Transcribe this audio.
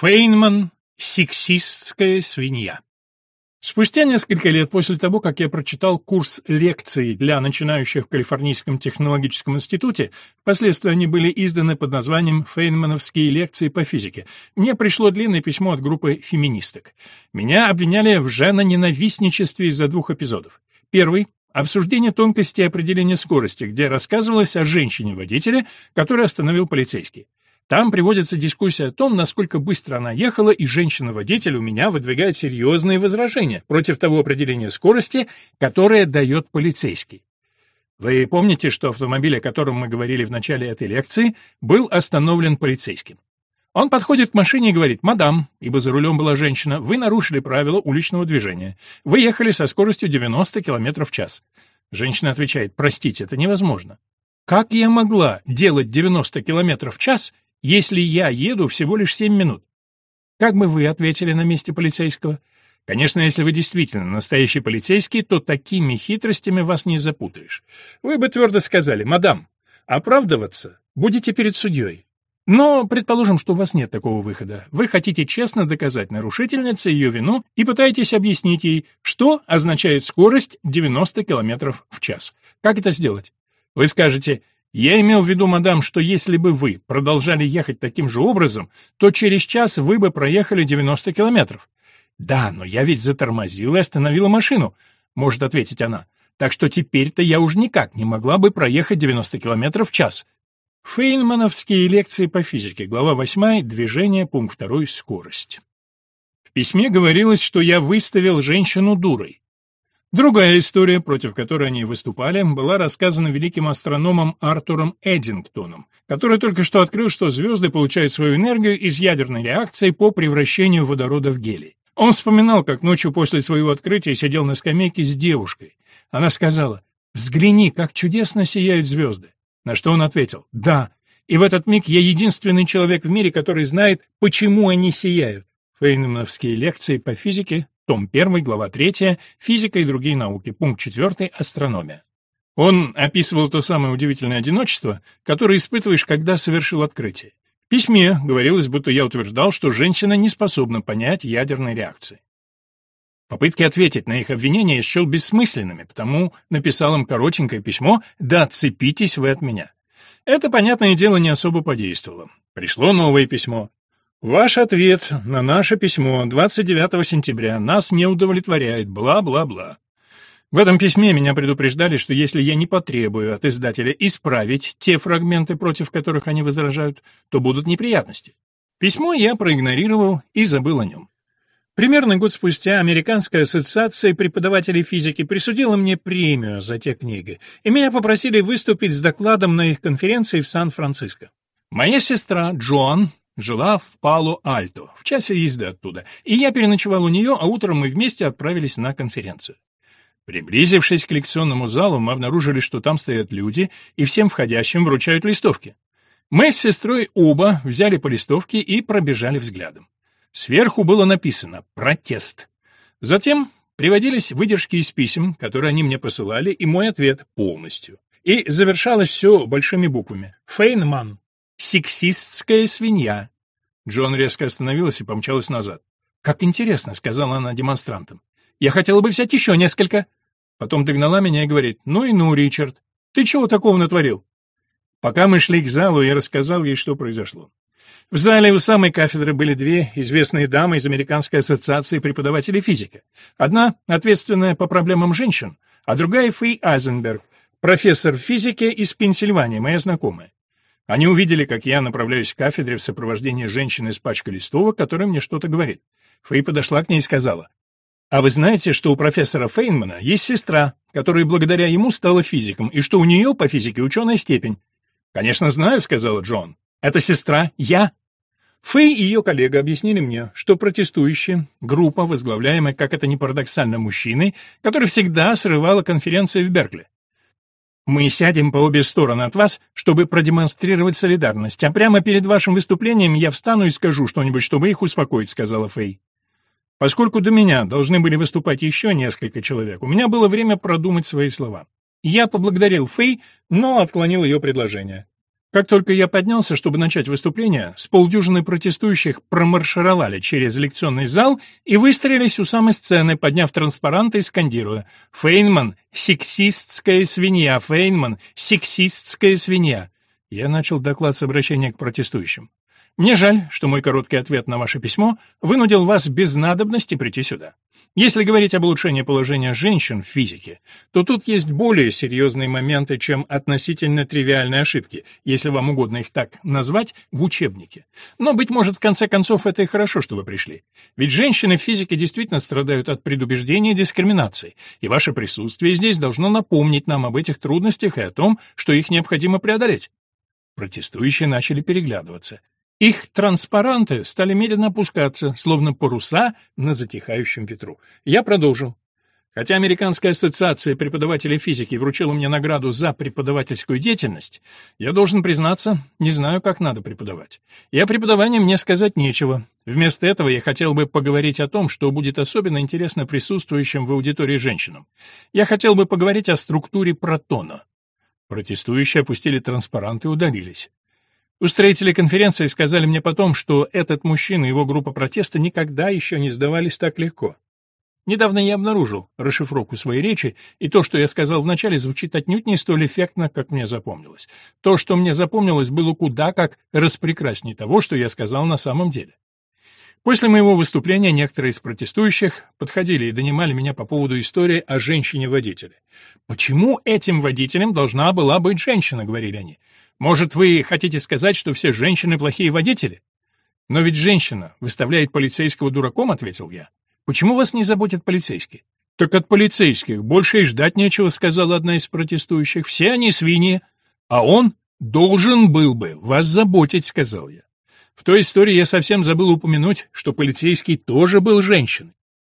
Фейнман — сексистская свинья. Спустя несколько лет после того, как я прочитал курс лекций для начинающих в Калифорнийском технологическом институте, впоследствии они были изданы под названием «Фейнмановские лекции по физике», мне пришло длинное письмо от группы феминисток. Меня обвиняли в женоненавистничестве из-за двух эпизодов. Первый — обсуждение тонкости определения скорости, где рассказывалось о женщине-водителе, которую остановил полицейский. Там приводится дискуссия о том, насколько быстро она ехала, и женщина-водитель у меня выдвигает серьезные возражения против того определения скорости, которое дает полицейский. Вы помните, что автомобиль, о котором мы говорили в начале этой лекции, был остановлен полицейским. Он подходит к машине и говорит, «Мадам, ибо за рулем была женщина, вы нарушили правила уличного движения. Вы ехали со скоростью 90 км в час». Женщина отвечает, «Простите, это невозможно». «Как я могла делать 90 км в час, если я еду всего лишь семь минут. Как бы вы ответили на месте полицейского? Конечно, если вы действительно настоящий полицейский, то такими хитростями вас не запутаешь. Вы бы твердо сказали, мадам, оправдываться будете перед судьей. Но предположим, что у вас нет такого выхода. Вы хотите честно доказать нарушительнице ее вину и пытаетесь объяснить ей, что означает скорость 90 км в час. Как это сделать? Вы скажете, я имел в виду, мадам, что если бы вы продолжали ехать таким же образом, то через час вы бы проехали 90 километров. Да, но я ведь затормозила и остановила машину, может ответить она. Так что теперь-то я уж никак не могла бы проехать 90 километров в час. Фейнмановские лекции по физике, глава 8, движение, пункт 2, скорость. В письме говорилось, что я выставил женщину дурой. Другая история, против которой они выступали, была рассказана великим астрономом Артуром Эддингтоном, который только что открыл, что звезды получают свою энергию из ядерной реакции по превращению водорода в гелий. Он вспоминал, как ночью после своего открытия сидел на скамейке с девушкой. Она сказала «Взгляни, как чудесно сияют звезды». На что он ответил «Да». И в этот миг я единственный человек в мире, который знает, почему они сияют. Фейнмановские лекции по физике том 1, глава 3, физика и другие науки, пункт 4, астрономия. Он описывал то самое удивительное одиночество, которое испытываешь, когда совершил открытие. В письме говорилось, будто я утверждал, что женщина не способна понять ядерной реакции. Попытки ответить на их обвинения я счел бессмысленными, потому написал им коротенькое письмо «Да отцепитесь вы от меня». Это, понятное дело, не особо подействовало. Пришло новое письмо. Ваш ответ на наше письмо 29 сентября нас не удовлетворяет, бла-бла-бла. В этом письме меня предупреждали, что если я не потребую от издателя исправить те фрагменты, против которых они возражают, то будут неприятности. Письмо я проигнорировал и забыл о нем. Примерно год спустя Американская ассоциация преподавателей физики присудила мне премию за те книги, и меня попросили выступить с докладом на их конференции в Сан-Франциско. Моя сестра Джоан жила в Пало-Альто, в часе езды оттуда, и я переночевал у нее, а утром мы вместе отправились на конференцию. Приблизившись к лекционному залу, мы обнаружили, что там стоят люди и всем входящим вручают листовки. Мы с сестрой оба взяли по листовке и пробежали взглядом. Сверху было написано «Протест». Затем приводились выдержки из писем, которые они мне посылали, и мой ответ полностью. И завершалось все большими буквами «Фейнман». «Сексистская свинья!» Джон резко остановилась и помчалась назад. «Как интересно», — сказала она демонстрантам. «Я хотела бы взять еще несколько». Потом догнала меня и говорит, «Ну и ну, Ричард, ты чего такого натворил?» Пока мы шли к залу, я рассказал ей, что произошло. В зале у самой кафедры были две известные дамы из Американской ассоциации преподавателей физики. Одна ответственная по проблемам женщин, а другая Фэй Айзенберг, профессор физики из Пенсильвании, моя знакомая. Они увидели, как я направляюсь к кафедре в сопровождении женщины с пачкой листовок, которая мне что-то говорит. Фэй подошла к ней и сказала, «А вы знаете, что у профессора Фейнмана есть сестра, которая благодаря ему стала физиком, и что у нее по физике ученая степень?» «Конечно знаю», — сказала Джон. «Это сестра, я». Фэй и ее коллега объяснили мне, что протестующие, группа, возглавляемая, как это ни парадоксально, мужчиной, который всегда срывала конференции в Беркли. Мы сядем по обе стороны от вас, чтобы продемонстрировать солидарность, а прямо перед вашим выступлением я встану и скажу что-нибудь, чтобы их успокоить», — сказала Фэй. Поскольку до меня должны были выступать еще несколько человек, у меня было время продумать свои слова. Я поблагодарил Фэй, но отклонил ее предложение. Как только я поднялся, чтобы начать выступление, с полдюжины протестующих промаршировали через лекционный зал и выстроились у самой сцены, подняв транспаранты и скандируя «Фейнман! Сексистская свинья! Фейнман! Сексистская свинья!» Я начал доклад с обращения к протестующим. «Мне жаль, что мой короткий ответ на ваше письмо вынудил вас без надобности прийти сюда. Если говорить об улучшении положения женщин в физике, то тут есть более серьезные моменты, чем относительно тривиальные ошибки, если вам угодно их так назвать, в учебнике. Но, быть может, в конце концов, это и хорошо, что вы пришли. Ведь женщины в физике действительно страдают от предубеждения и дискриминации, и ваше присутствие здесь должно напомнить нам об этих трудностях и о том, что их необходимо преодолеть. Протестующие начали переглядываться. Их транспаранты стали медленно опускаться, словно паруса на затихающем ветру. Я продолжил. Хотя Американская ассоциация преподавателей физики вручила мне награду за преподавательскую деятельность, я должен признаться, не знаю, как надо преподавать. И о преподавании мне сказать нечего. Вместо этого я хотел бы поговорить о том, что будет особенно интересно присутствующим в аудитории женщинам. Я хотел бы поговорить о структуре протона. Протестующие опустили транспаранты и удалились. Устроители конференции сказали мне потом, что этот мужчина и его группа протеста никогда еще не сдавались так легко. Недавно я обнаружил расшифровку своей речи, и то, что я сказал вначале, звучит отнюдь не столь эффектно, как мне запомнилось. То, что мне запомнилось, было куда как распрекрасней того, что я сказал на самом деле. После моего выступления некоторые из протестующих подходили и донимали меня по поводу истории о женщине-водителе. «Почему этим водителем должна была быть женщина?» — говорили они. Может, вы хотите сказать, что все женщины плохие водители? Но ведь женщина выставляет полицейского дураком, ответил я. Почему вас не заботят полицейские? Так от полицейских больше и ждать нечего, сказала одна из протестующих. Все они свиньи, а он должен был бы вас заботить, сказал я. В той истории я совсем забыл упомянуть, что полицейский тоже был женщиной.